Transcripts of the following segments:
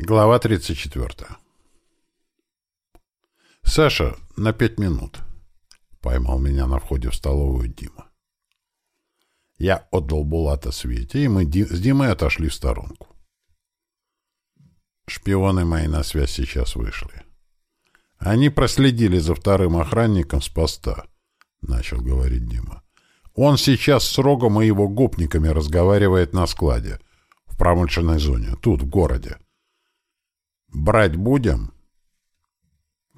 Глава 34. «Саша, на пять минут», — поймал меня на входе в столовую Дима. Я отдал Булата Свете, и мы с Димой отошли в сторонку. Шпионы мои на связь сейчас вышли. Они проследили за вторым охранником с поста, — начал говорить Дима. Он сейчас с Рогом и его гопниками разговаривает на складе, в промышленной зоне, тут, в городе. — «Брать будем?»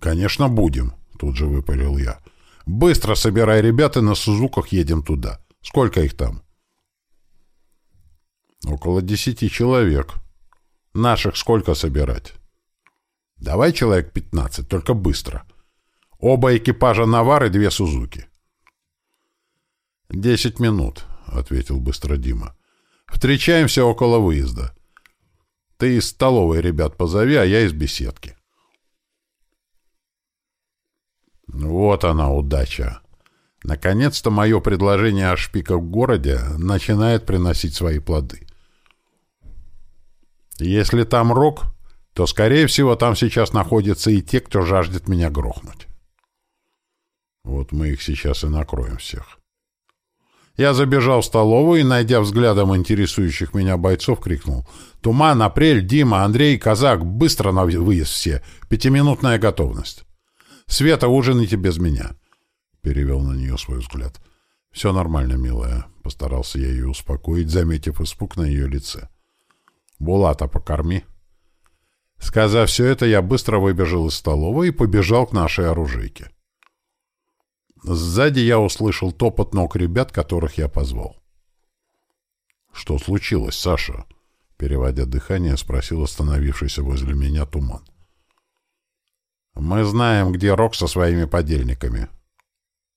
«Конечно, будем», — тут же выпалил я. «Быстро собирай ребят и на Сузуках едем туда. Сколько их там?» «Около десяти человек. Наших сколько собирать?» «Давай человек пятнадцать, только быстро. Оба экипажа Навар и две Сузуки». «Десять минут», — ответил быстро Дима. «Встречаемся около выезда. Ты из столовой ребят позови, а я из беседки. Вот она удача. Наконец-то мое предложение о шпиках в городе начинает приносить свои плоды. Если там рок, то, скорее всего, там сейчас находятся и те, кто жаждет меня грохнуть. Вот мы их сейчас и накроем всех. Я забежал в столовую и, найдя взглядом интересующих меня бойцов, крикнул. «Туман, Апрель, Дима, Андрей, Казак, быстро на выезд все! Пятиминутная готовность!» «Света, ужините без меня!» Перевел на нее свой взгляд. «Все нормально, милая», — постарался я ее успокоить, заметив испуг на ее лице. «Булата покорми». Сказав все это, я быстро выбежал из столовой и побежал к нашей оружейке. Сзади я услышал топот ног ребят, которых я позвал. «Что случилось, Саша?» Переводя дыхание, спросил остановившийся возле меня туман. «Мы знаем, где Рок со своими подельниками».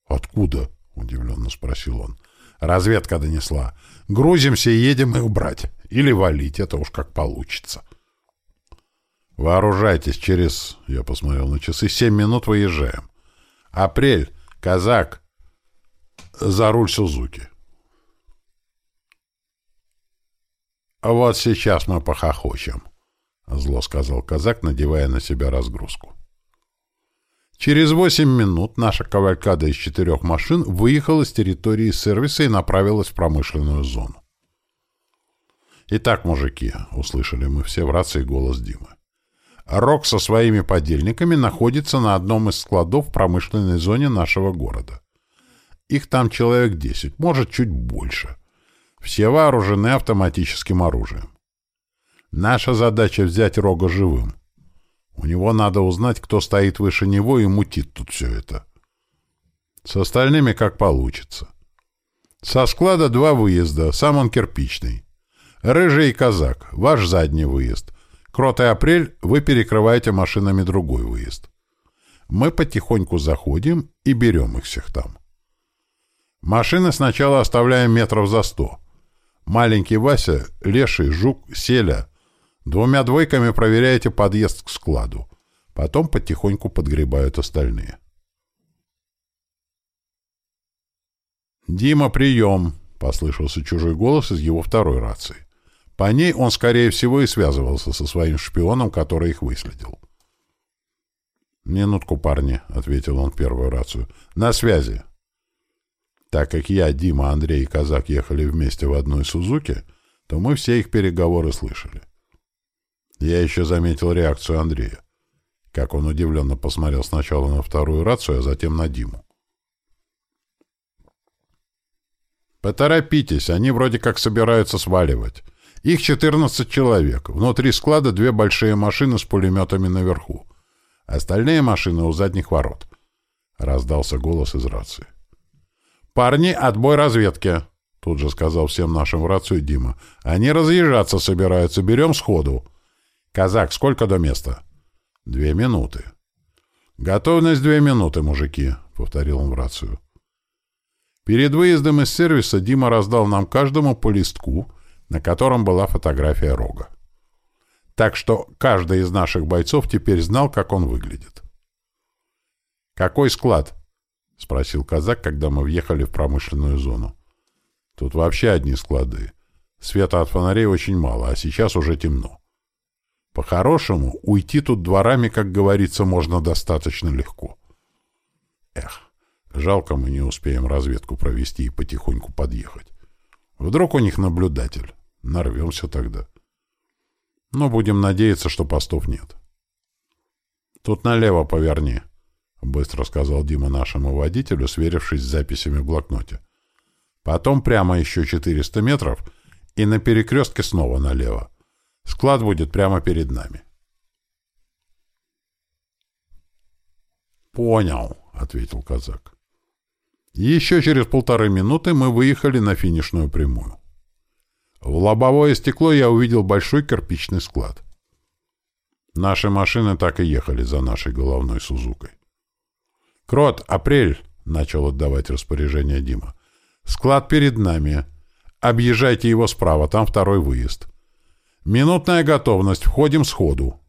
«Откуда?» — удивленно спросил он. «Разведка донесла. Грузимся и едем их брать. Или валить, это уж как получится». «Вооружайтесь, через...» — я посмотрел на часы. «Семь минут выезжаем. Апрель, Казак, за руль Сузуки. Вот сейчас мы похохочем, — зло сказал казак, надевая на себя разгрузку. Через восемь минут наша кавалькада из четырех машин выехала с территории сервиса и направилась в промышленную зону. «Итак, мужики», — услышали мы все в рации голос Димы. Рок со своими подельниками находится на одном из складов в промышленной зоне нашего города. Их там человек десять, может, чуть больше. Все вооружены автоматическим оружием. Наша задача — взять Рога живым. У него надо узнать, кто стоит выше него и мутит тут все это. С остальными как получится. Со склада два выезда, сам он кирпичный. Рыжий казак, ваш задний выезд. Крот и Апрель вы перекрываете машинами другой выезд. Мы потихоньку заходим и берем их всех там. Машины сначала оставляем метров за сто. Маленький Вася, Леший, Жук, Селя. Двумя двойками проверяете подъезд к складу. Потом потихоньку подгребают остальные. «Дима, прием!» — послышался чужой голос из его второй рации. По ней он, скорее всего, и связывался со своим шпионом, который их выследил. «Минутку, парни», — ответил он первую рацию. «На связи». Так как я, Дима, Андрей и Казак ехали вместе в одной Сузуке, то мы все их переговоры слышали. Я еще заметил реакцию Андрея. Как он удивленно посмотрел сначала на вторую рацию, а затем на Диму. «Поторопитесь, они вроде как собираются сваливать. Их 14 человек. Внутри склада две большие машины с пулеметами наверху. Остальные машины у задних ворот. Раздался голос из рации. «Парни, отбой разведки!» Тут же сказал всем нашим в рацию Дима. «Они разъезжаться собираются. Берем сходу». «Казак, сколько до места?» «Две минуты». «Готовность две минуты, мужики», — повторил он в рацию. Перед выездом из сервиса Дима раздал нам каждому по листку, на котором была фотография рога. Так что каждый из наших бойцов теперь знал, как он выглядит. «Какой склад?» — спросил казак, когда мы въехали в промышленную зону. «Тут вообще одни склады. Света от фонарей очень мало, а сейчас уже темно». По-хорошему, уйти тут дворами, как говорится, можно достаточно легко. Эх, жалко мы не успеем разведку провести и потихоньку подъехать. Вдруг у них наблюдатель. Нарвемся тогда. Но будем надеяться, что постов нет. Тут налево поверни, — быстро сказал Дима нашему водителю, сверившись с записями в блокноте. Потом прямо еще 400 метров и на перекрестке снова налево. Склад будет прямо перед нами. «Понял», — ответил казак. Еще через полторы минуты мы выехали на финишную прямую. В лобовое стекло я увидел большой кирпичный склад. Наши машины так и ехали за нашей головной Сузукой. «Крот, апрель!» — начал отдавать распоряжение Дима. «Склад перед нами. Объезжайте его справа, там второй выезд. Минутная готовность, входим сходу».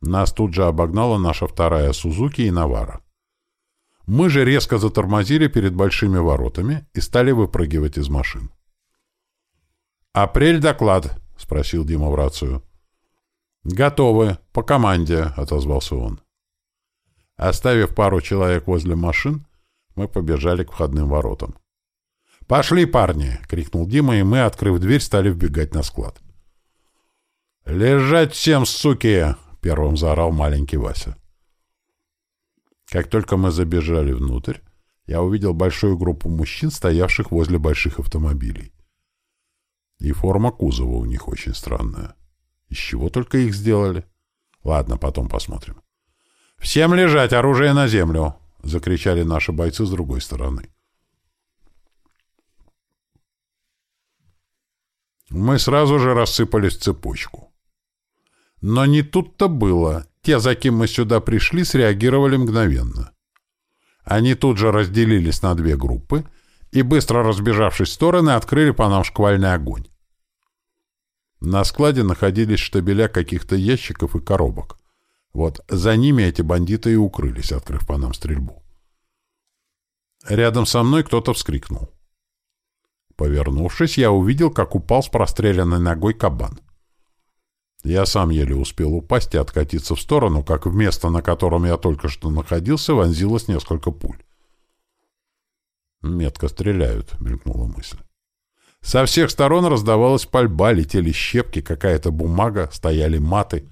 Нас тут же обогнала наша вторая Сузуки и Навара. Мы же резко затормозили перед большими воротами и стали выпрыгивать из машин. «Апрель доклад», — спросил Дима в рацию. «Готовы. По команде», — отозвался он. Оставив пару человек возле машин, мы побежали к входным воротам. «Пошли, парни!» — крикнул Дима, и мы, открыв дверь, стали вбегать на склад. «Лежать всем, суки!» — первым заорал маленький Вася. Как только мы забежали внутрь, я увидел большую группу мужчин, стоявших возле больших автомобилей. И форма кузова у них очень странная. Из чего только их сделали? Ладно, потом посмотрим. «Всем лежать! Оружие на землю!» — закричали наши бойцы с другой стороны. Мы сразу же рассыпались в цепочку. Но не тут-то было. Те, за кем мы сюда пришли, среагировали мгновенно. Они тут же разделились на две группы и, быстро разбежавшись в стороны, открыли по нам шквальный огонь. На складе находились штабеля каких-то ящиков и коробок. Вот за ними эти бандиты и укрылись, открыв по нам стрельбу. Рядом со мной кто-то вскрикнул. Повернувшись, я увидел, как упал с простреленной ногой кабан. Я сам еле успел упасть и откатиться в сторону, как в место, на котором я только что находился, вонзилось несколько пуль. «Метко стреляют», — мелькнула мысль. Со всех сторон раздавалась пальба, летели щепки, какая-то бумага, стояли маты.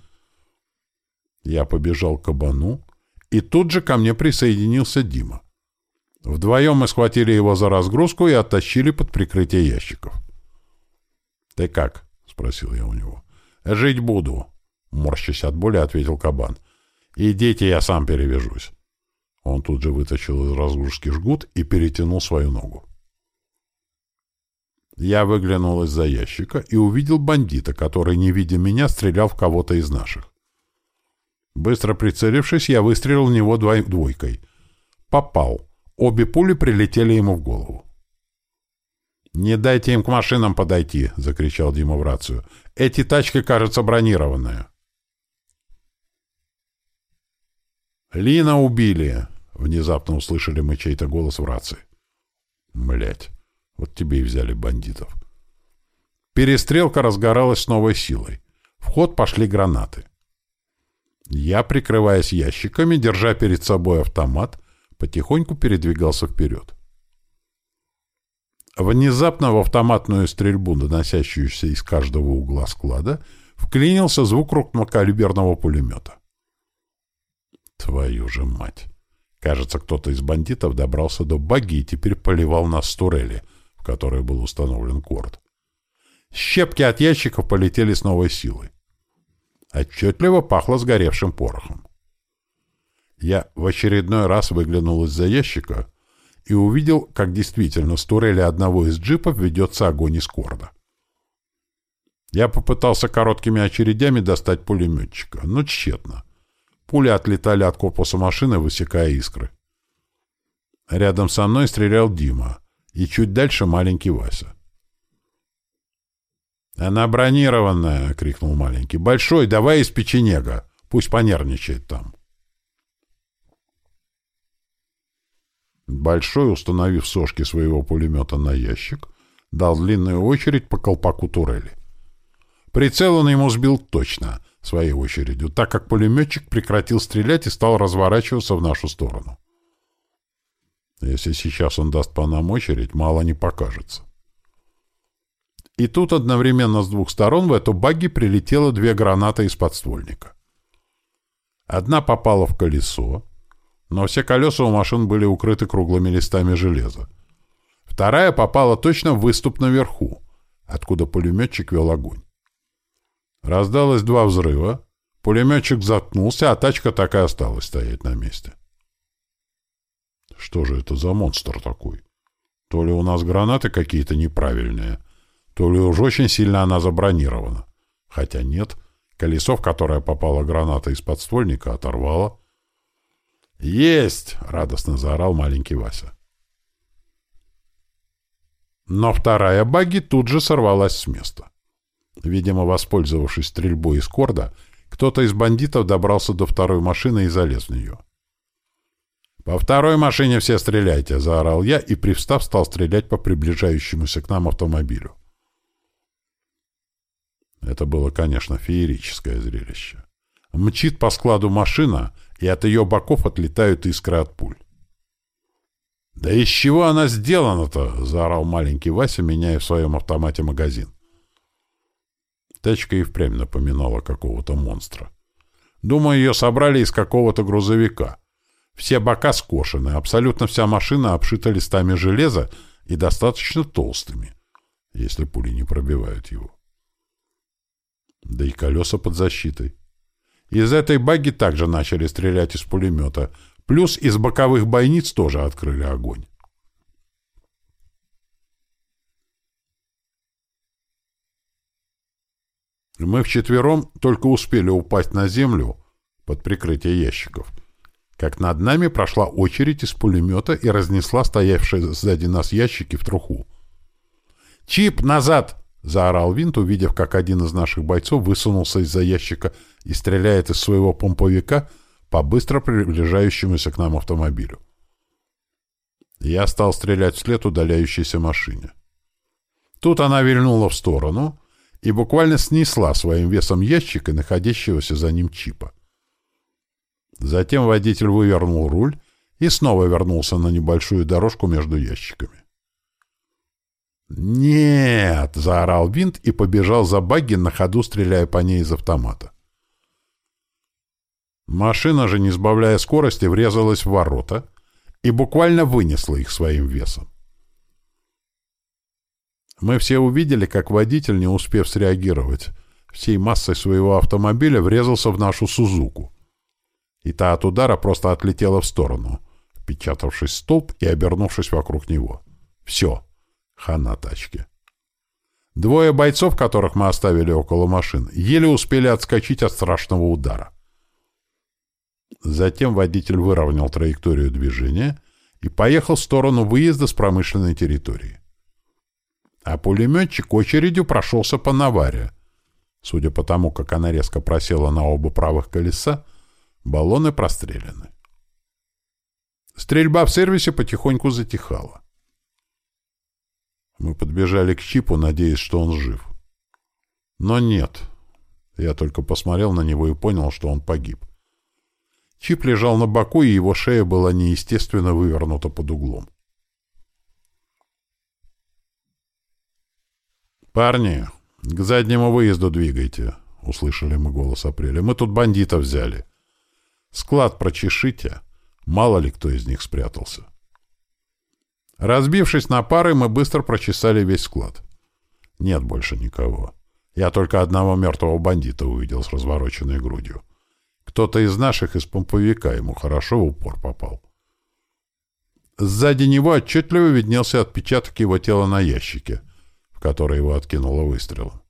Я побежал к кабану, и тут же ко мне присоединился Дима. Вдвоем мы схватили его за разгрузку и оттащили под прикрытие ящиков. — Ты как? — спросил я у него. — Жить буду, — морщась от боли, ответил кабан. — Идите, я сам перевяжусь. Он тут же вытащил из разгрузки жгут и перетянул свою ногу. Я выглянул из-за ящика и увидел бандита, который, не видя меня, стрелял в кого-то из наших. Быстро прицелившись, я выстрелил в него двойкой. Попал. Обе пули прилетели ему в голову. «Не дайте им к машинам подойти!» — закричал Дима в рацию. «Эти тачки, кажется, бронированные». «Лина убили!» — внезапно услышали мы чей-то голос в рации. Блять. Вот тебе и взяли бандитов. Перестрелка разгоралась с новой силой. В ход пошли гранаты. Я, прикрываясь ящиками, держа перед собой автомат, потихоньку передвигался вперед. Внезапно в автоматную стрельбу, доносящуюся из каждого угла склада, вклинился звук крупнокалиберного пулемета. Твою же мать! Кажется, кто-то из бандитов добрался до баги и теперь поливал нас с турели — которой был установлен корд. Щепки от ящиков полетели с новой силой. Отчетливо пахло сгоревшим порохом. Я в очередной раз выглянул из-за ящика и увидел, как действительно с турели одного из джипов ведется огонь из корда. Я попытался короткими очередями достать пулеметчика, но тщетно. Пули отлетали от корпуса машины, высекая искры. Рядом со мной стрелял Дима и чуть дальше маленький Вася. «Она бронированная!» — крикнул маленький. «Большой, давай из печенега. Пусть понервничает там». Большой, установив сошки своего пулемета на ящик, дал длинную очередь по колпаку турели. Прицел он ему сбил точно, своей очередью, так как пулеметчик прекратил стрелять и стал разворачиваться в нашу сторону. Если сейчас он даст по нам очередь, мало не покажется. И тут одновременно с двух сторон в эту багги прилетело две гранаты из подствольника. Одна попала в колесо, но все колеса у машин были укрыты круглыми листами железа. Вторая попала точно в выступ наверху, откуда пулеметчик вел огонь. Раздалось два взрыва, пулеметчик заткнулся, а тачка так и осталась стоять на месте. Что же это за монстр такой? То ли у нас гранаты какие-то неправильные, то ли уж очень сильно она забронирована. Хотя нет, колесо, в которое попала граната из подствольника, оторвало. «Есть!» — радостно заорал маленький Вася. Но вторая багги тут же сорвалась с места. Видимо, воспользовавшись стрельбой из корда, кто-то из бандитов добрался до второй машины и залез в нее. «По второй машине все стреляйте!» — заорал я и, привстав, стал стрелять по приближающемуся к нам автомобилю. Это было, конечно, феерическое зрелище. Мчит по складу машина, и от ее боков отлетают искры от пуль. «Да из чего она сделана-то?» — заорал маленький Вася, меняя в своем автомате магазин. Тачка и впрямь напоминала какого-то монстра. Думаю, ее собрали из какого-то грузовика. Все бока скошены, абсолютно вся машина обшита листами железа и достаточно толстыми, если пули не пробивают его. Да и колеса под защитой. Из этой баги также начали стрелять из пулемета, плюс из боковых бойниц тоже открыли огонь. Мы вчетвером только успели упасть на землю под прикрытие ящиков — как над нами прошла очередь из пулемета и разнесла стоявшие сзади нас ящики в труху. «Чип, назад!» — заорал Винт, увидев, как один из наших бойцов высунулся из-за ящика и стреляет из своего помповика по быстро приближающемуся к нам автомобилю. Я стал стрелять вслед удаляющейся машине. Тут она вильнула в сторону и буквально снесла своим весом ящик и находящегося за ним чипа. Затем водитель вывернул руль и снова вернулся на небольшую дорожку между ящиками. «Нет!» — заорал винт и побежал за багги, на ходу стреляя по ней из автомата. Машина же, не сбавляя скорости, врезалась в ворота и буквально вынесла их своим весом. Мы все увидели, как водитель, не успев среагировать, всей массой своего автомобиля врезался в нашу «Сузуку», и та от удара просто отлетела в сторону, впечатавшись в столб и обернувшись вокруг него. Все. Хана тачки. Двое бойцов, которых мы оставили около машин, еле успели отскочить от страшного удара. Затем водитель выровнял траекторию движения и поехал в сторону выезда с промышленной территории. А пулеметчик очередью прошелся по Наваре. Судя по тому, как она резко просела на оба правых колеса, Баллоны простреляны. Стрельба в сервисе потихоньку затихала. Мы подбежали к Чипу, надеясь, что он жив. Но нет. Я только посмотрел на него и понял, что он погиб. Чип лежал на боку, и его шея была неестественно вывернута под углом. «Парни, к заднему выезду двигайте», — услышали мы голос Апреля. «Мы тут бандитов взяли». Склад прочешите. Мало ли кто из них спрятался. Разбившись на пары, мы быстро прочесали весь склад. Нет больше никого. Я только одного мертвого бандита увидел с развороченной грудью. Кто-то из наших из помповика ему хорошо в упор попал. Сзади него отчетливо виднелся отпечаток его тела на ящике, в который его откинуло выстрелом.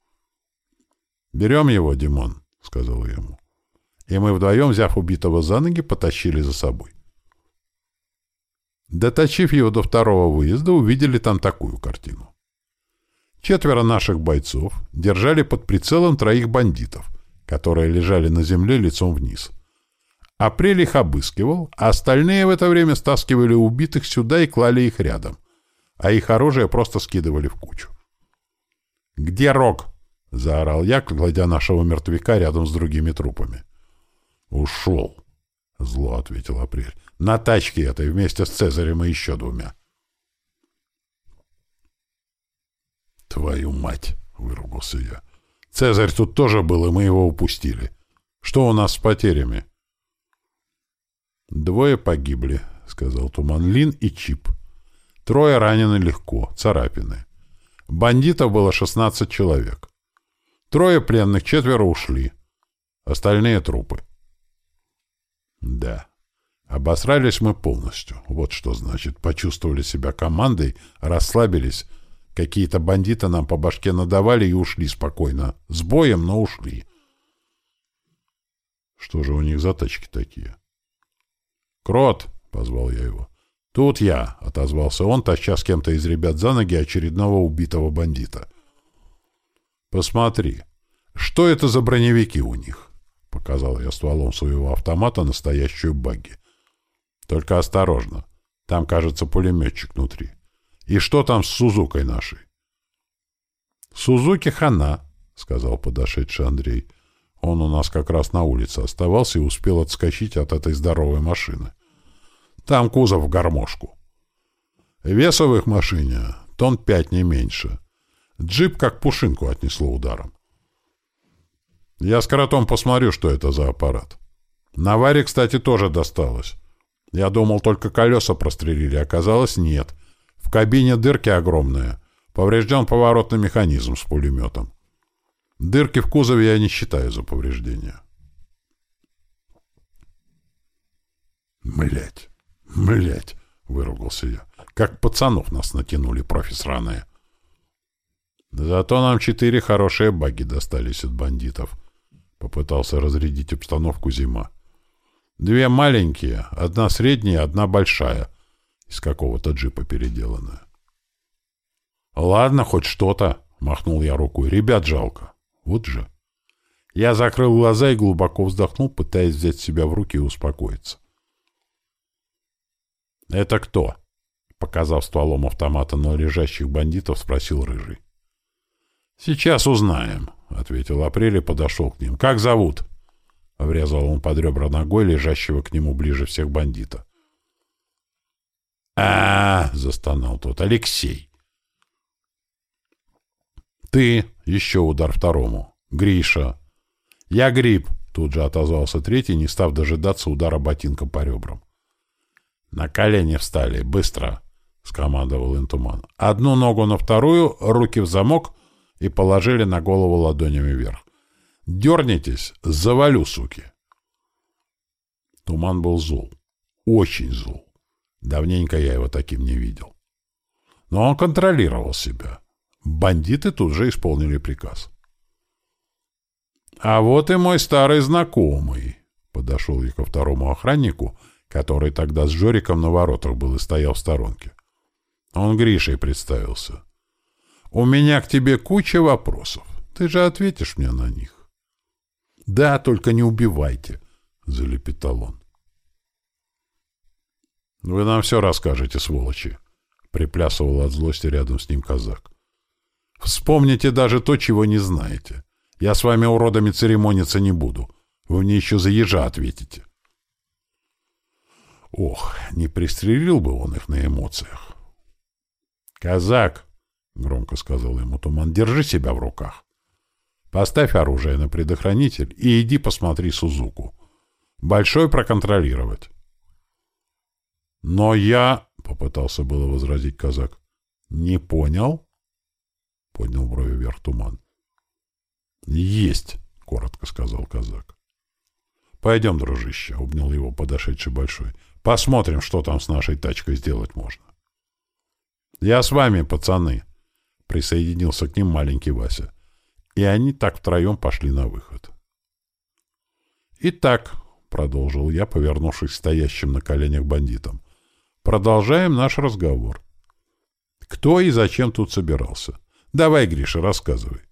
«Берем его, Димон», — сказал ему и мы вдвоем, взяв убитого за ноги, потащили за собой. Доточив его до второго выезда, увидели там такую картину. Четверо наших бойцов держали под прицелом троих бандитов, которые лежали на земле лицом вниз. Апрель их обыскивал, а остальные в это время стаскивали убитых сюда и клали их рядом, а их оружие просто скидывали в кучу. «Где Рок?» — заорал я, кладя нашего мертвяка рядом с другими трупами. «Ушел!» — зло ответил Апрель. «На тачке этой вместе с Цезарем и еще двумя». «Твою мать!» — выругался я. «Цезарь тут тоже был, и мы его упустили. Что у нас с потерями?» «Двое погибли», — сказал Туман Лин и Чип. «Трое ранены легко, царапины. Бандитов было 16 человек. Трое пленных, четверо ушли. Остальные трупы». «Да, обосрались мы полностью. Вот что значит. Почувствовали себя командой, расслабились» Какие-то бандиты нам по башке надавали и ушли спокойно. С боем, но ушли. Что же у них за тачки такие? «Крот!» — позвал я его. «Тут я!» — отозвался он, таща с кем-то из ребят за ноги очередного убитого бандита. «Посмотри, что это за броневики у них?» — показал я стволом своего автомата настоящую багги. «Только осторожно. Там, кажется, пулеметчик внутри. И что там с Сузукой нашей? Сузуки хана, сказал подошедший Андрей. Он у нас как раз на улице оставался и успел отскочить от этой здоровой машины. Там кузов в гармошку. Веса в их машине тон пять не меньше. Джип как пушинку отнесло ударом. Я с коротом посмотрю, что это за аппарат. На варе, кстати, тоже досталось. Я думал, только колеса прострелили, оказалось, нет — в кабине дырки огромные. Поврежден поворотный механизм с пулеметом. Дырки в кузове я не считаю за повреждения. Млять, млять, выругался я. Как пацанов нас натянули профессораные. Зато нам четыре хорошие баги достались от бандитов. Попытался разрядить обстановку зима. Две маленькие, одна средняя, одна большая — из какого-то джипа переделанная. «Ладно, хоть что-то», — махнул я рукой. «Ребят жалко. Вот же». Я закрыл глаза и глубоко вздохнул, пытаясь взять себя в руки и успокоиться. «Это кто?» — показав стволом автомата на лежащих бандитов, спросил Рыжий. «Сейчас узнаем», — ответил Апрель и подошел к ним. «Как зовут?» — врезал он под ребра ногой лежащего к нему ближе всех бандита а, застонал тот. «Алексей!» «Ты!» — еще удар второму. «Гриша!» «Я гриб!» — тут же отозвался третий, не став дожидаться удара ботинком по ребрам. «На колени встали! Быстро!» — скомандовал Интуман. «Одну ногу на вторую, руки в замок и положили на голову ладонями вверх. Дернитесь, завалю, суки!» Туман был зол. Очень зол. Давненько я его таким не видел. Но он контролировал себя. Бандиты тут же исполнили приказ. «А вот и мой старый знакомый», — подошел я ко второму охраннику, который тогда с Жориком на воротах был и стоял в сторонке. Он Гришей представился. «У меня к тебе куча вопросов. Ты же ответишь мне на них». «Да, только не убивайте», — залепетал он. «Вы нам все расскажете, сволочи!» — приплясывал от злости рядом с ним казак. «Вспомните даже то, чего не знаете. Я с вами, уродами, церемониться не буду. Вы мне еще за ежа ответите». Ох, не пристрелил бы он их на эмоциях. «Казак!» — громко сказал ему Туман. «Держи себя в руках. Поставь оружие на предохранитель и иди посмотри Сузуку. Большой проконтролировать». «Но я...» — попытался было возразить казак. «Не понял?» — поднял брови вверх туман. «Есть!» — коротко сказал казак. «Пойдем, дружище», — обнял его подошедший большой. «Посмотрим, что там с нашей тачкой сделать можно». «Я с вами, пацаны», — присоединился к ним маленький Вася. И они так втроем пошли на выход. «Итак», — продолжил я, повернувшись стоящим на коленях бандитам, Продолжаем наш разговор. Кто и зачем тут собирался? Давай, Гриша, рассказывай.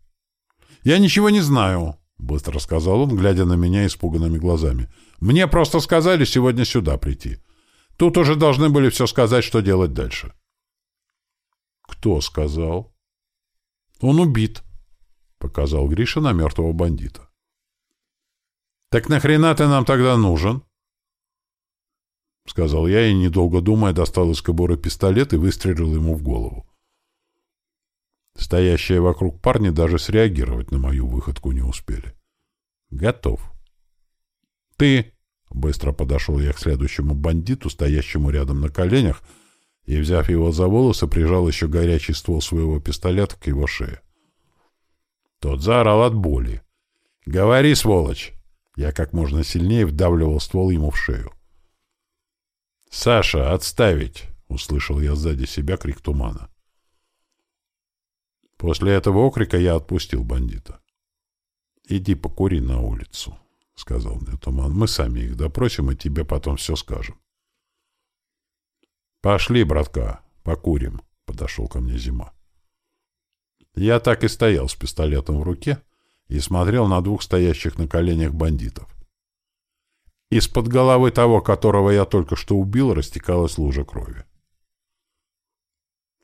Я ничего не знаю, быстро сказал он, глядя на меня испуганными глазами. Мне просто сказали сегодня сюда прийти. Тут уже должны были все сказать, что делать дальше. Кто сказал? Он убит, показал Гриша на мертвого бандита. «Так нахрена ты нам тогда нужен?» — сказал я и, недолго думая, достал из кобуры пистолет и выстрелил ему в голову. Стоящие вокруг парни даже среагировать на мою выходку не успели. «Готов». «Ты!» — быстро подошел я к следующему бандиту, стоящему рядом на коленях, и, взяв его за волосы, прижал еще горячий ствол своего пистолета к его шее. Тот заорал от боли. «Говори, сволочь!» Я как можно сильнее вдавливал ствол ему в шею. «Саша, отставить!» — услышал я сзади себя крик тумана. После этого окрика я отпустил бандита. «Иди покури на улицу», — сказал мне туман. «Мы сами их допросим и тебе потом все скажем». «Пошли, братка, покурим», — подошел ко мне зима. Я так и стоял с пистолетом в руке и смотрел на двух стоящих на коленях бандитов. Из-под головы того, которого я только что убил, растекалась лужа крови.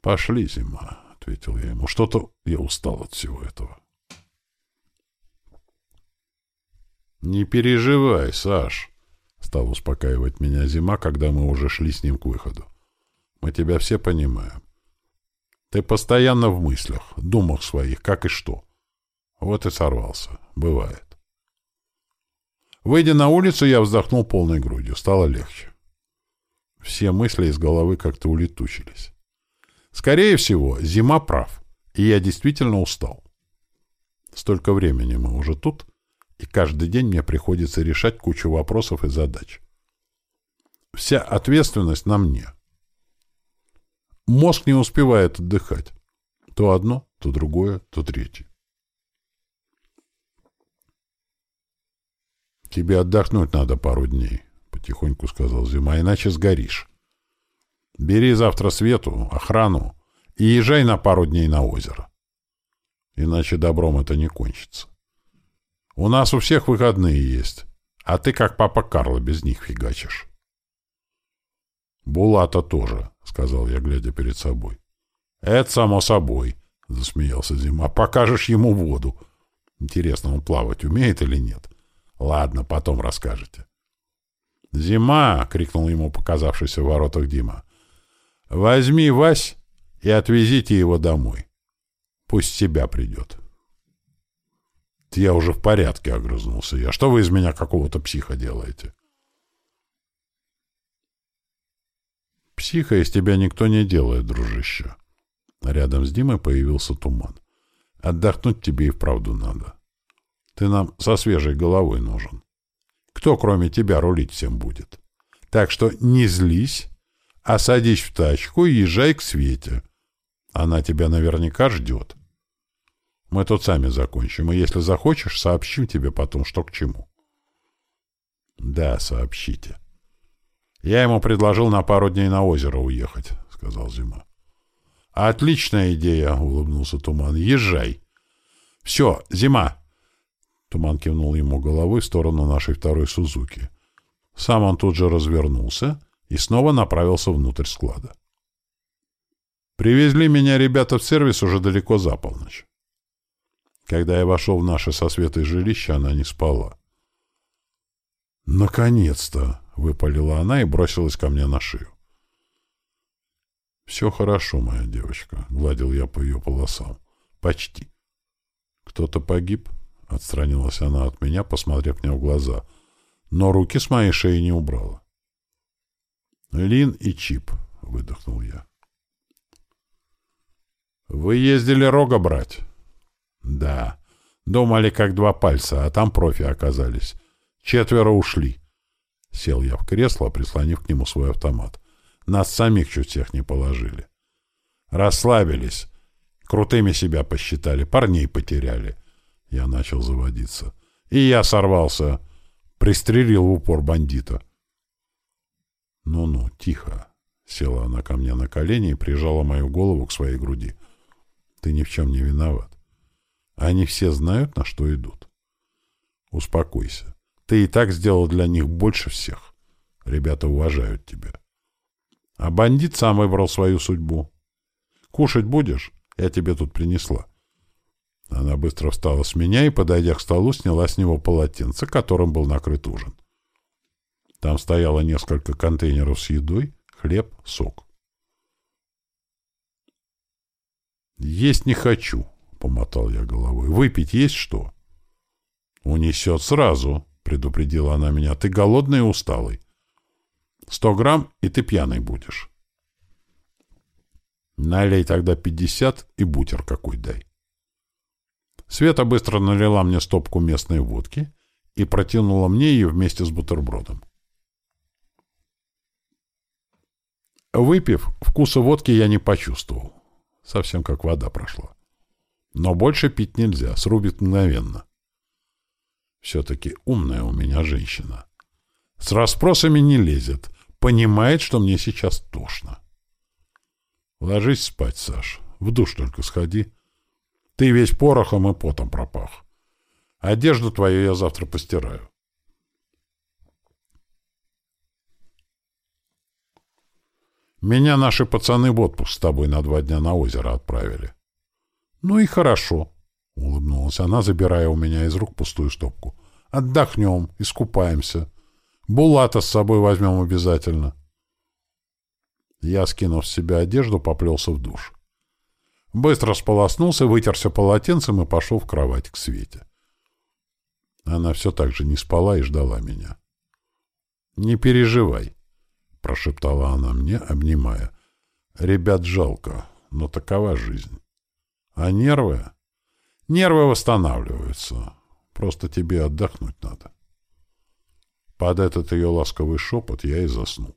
«Пошли, зима», — ответил я ему. «Что-то я устал от всего этого». «Не переживай, Саш», — стал успокаивать меня зима, когда мы уже шли с ним к выходу. «Мы тебя все понимаем. Ты постоянно в мыслях, думах своих, как и что. Вот и сорвался. Бывает. Выйдя на улицу, я вздохнул полной грудью. Стало легче. Все мысли из головы как-то улетучились. Скорее всего, зима прав, и я действительно устал. Столько времени мы уже тут, и каждый день мне приходится решать кучу вопросов и задач. Вся ответственность на мне — Мозг не успевает отдыхать. То одно, то другое, то третье. «Тебе отдохнуть надо пару дней», — потихоньку сказал Зима, — «иначе сгоришь. Бери завтра Свету, охрану и езжай на пару дней на озеро. Иначе добром это не кончится. У нас у всех выходные есть, а ты, как папа Карло, без них фигачишь». «Булата тоже», — сказал я, глядя перед собой. «Это само собой», — засмеялся Зима. «Покажешь ему воду. Интересно, он плавать умеет или нет? Ладно, потом расскажете». «Зима!» — крикнул ему показавшийся в воротах Дима. «Возьми Вась и отвезите его домой. Пусть себя придет». «Я уже в порядке», — огрызнулся я. «Что вы из меня какого-то психа делаете?» Психа из тебя никто не делает, дружище. Рядом с Димой появился туман. Отдохнуть тебе и вправду надо. Ты нам со свежей головой нужен. Кто, кроме тебя, рулить всем будет? Так что не злись, а садись в тачку и езжай к Свете. Она тебя наверняка ждет. Мы тут сами закончим, и если захочешь, сообщим тебе потом, что к чему. Да, сообщите. Я ему предложил на пару дней на озеро уехать, — сказал Зима. — Отличная идея, — улыбнулся Туман. — Езжай. — Все, Зима. Туман кивнул ему головой в сторону нашей второй Сузуки. Сам он тут же развернулся и снова направился внутрь склада. Привезли меня ребята в сервис уже далеко за полночь. Когда я вошел в наше со Светой жилище, она не спала. «Наконец-то!» — выпалила она и бросилась ко мне на шею. «Все хорошо, моя девочка», — гладил я по ее полосам. «Почти». «Кто-то погиб?» — отстранилась она от меня, посмотрев мне в глаза, но руки с моей шеи не убрала. «Лин и Чип», — выдохнул я. «Вы ездили рога брать?» «Да. Думали, как два пальца, а там профи оказались. Четверо ушли. Сел я в кресло, прислонив к нему свой автомат. Нас самих чуть всех не положили. Расслабились. Крутыми себя посчитали. Парней потеряли. Я начал заводиться. И я сорвался. Пристрелил в упор бандита. «Ну-ну, тихо». Села она ко мне на колени и прижала мою голову к своей груди. «Ты ни в чем не виноват. Они все знают, на что идут. Успокойся. Ты и так сделал для них больше всех. Ребята уважают тебя. А бандит сам выбрал свою судьбу. Кушать будешь? Я тебе тут принесла. Она быстро встала с меня и, подойдя к столу, сняла с него полотенце, которым был накрыт ужин. Там стояло несколько контейнеров с едой, хлеб, сок. «Есть не хочу», — помотал я головой. «Выпить есть что?» «Унесет сразу», — предупредила она меня. «Ты голодный и усталый. Сто грамм, и ты пьяный будешь». «Налей тогда пятьдесят и бутер какой дай». Света быстро налила мне стопку местной водки и протянула мне ее вместе с бутербродом. Выпив, вкуса водки я не почувствовал. Совсем как вода прошла. Но больше пить нельзя, срубит мгновенно. Все-таки умная у меня женщина. С расспросами не лезет. Понимает, что мне сейчас тошно. Ложись спать, Саш. В душ только сходи. Ты весь порохом и потом пропах. Одежду твою я завтра постираю. Меня наши пацаны в отпуск с тобой на два дня на озеро отправили. — Ну и хорошо, — улыбнулась она, забирая у меня из рук пустую стопку. — Отдохнем, искупаемся. Булата с собой возьмем обязательно. Я, скинув с себя одежду, поплелся в душ. Быстро сполоснулся, вытерся полотенцем и пошел в кровать к Свете. Она все так же не спала и ждала меня. — Не переживай, — прошептала она мне, обнимая. — Ребят жалко, но такова жизнь. А нервы? Нервы восстанавливаются. Просто тебе отдохнуть надо. Под этот ее ласковый шепот я и заснул.